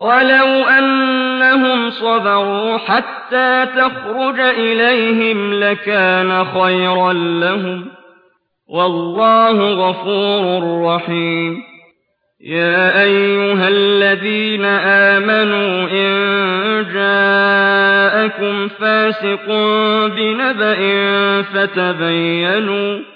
وَلَوْ أَنَّهُمْ صَبَرُوا حَتَّىٰ تَخْرُجَ إِلَيْهِمْ لَكَانَ خَيْرًا لَّهُمْ ۚ وَاللَّهُ غَفُورٌ رَّحِيمٌ يَا أَيُّهَا الَّذِينَ آمَنُوا إِن جَاءَكُمْ فَاسِقٌ بِنَبَإٍ فَتَبَيَّنُوا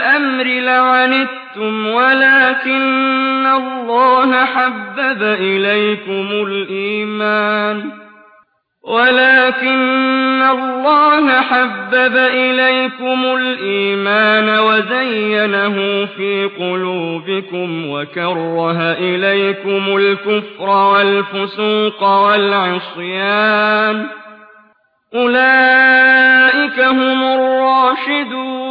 لَعَنِتُّمْ وَلَٰكِنَّ اللَّهَ حَبَّبَ إِلَيْكُمُ الْإِيمَانَ ولكن الله حبب إليكم الإيمان وزينه في قلوبكم وكره إليكم الكفر والفسوق والعصيان أولئك هم الراشدون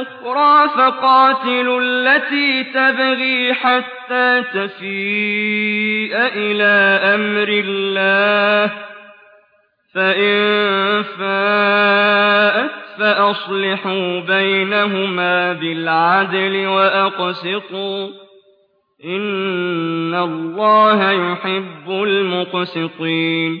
الْأُخْرَىٰ فَقَاتِلُوا الَّتِي تَبْغِي حَتَّىٰ تَفِيءَ إِلَىٰ أَمْرِ اللَّهِ ۚ فَإِن فَاءَتْ فَأَصْلِحُوا بَيْنَهُمَا بِالْعَدْلِ وَأَقْسِطُوا ۖ إِنَّ اللَّهَ يُحِبُّ الْمُقْسِطِينَ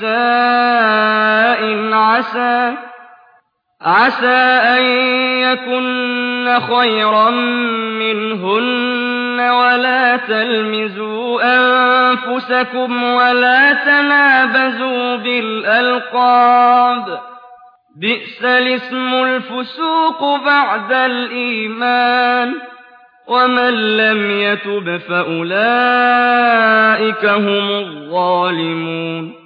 نِّسَاءٍ عَسَىٰ أَن يَكُنَّ خَيْرًا مِّنْهُنَّ وَلَا تَلْمِزُوا أَنفُسَكُمْ وَلَا تَنَابَزُوا بِالْأَلْقَابِ ۖ. بِئْسَ الِاسْمُ الْفُسُوقُ بَعْدَ الْإِيمَانِ ۚ وَمَن لَّمْ يَتُبْ فَأُولَٰئِكَ هُمُ الظَّالِمُونَ.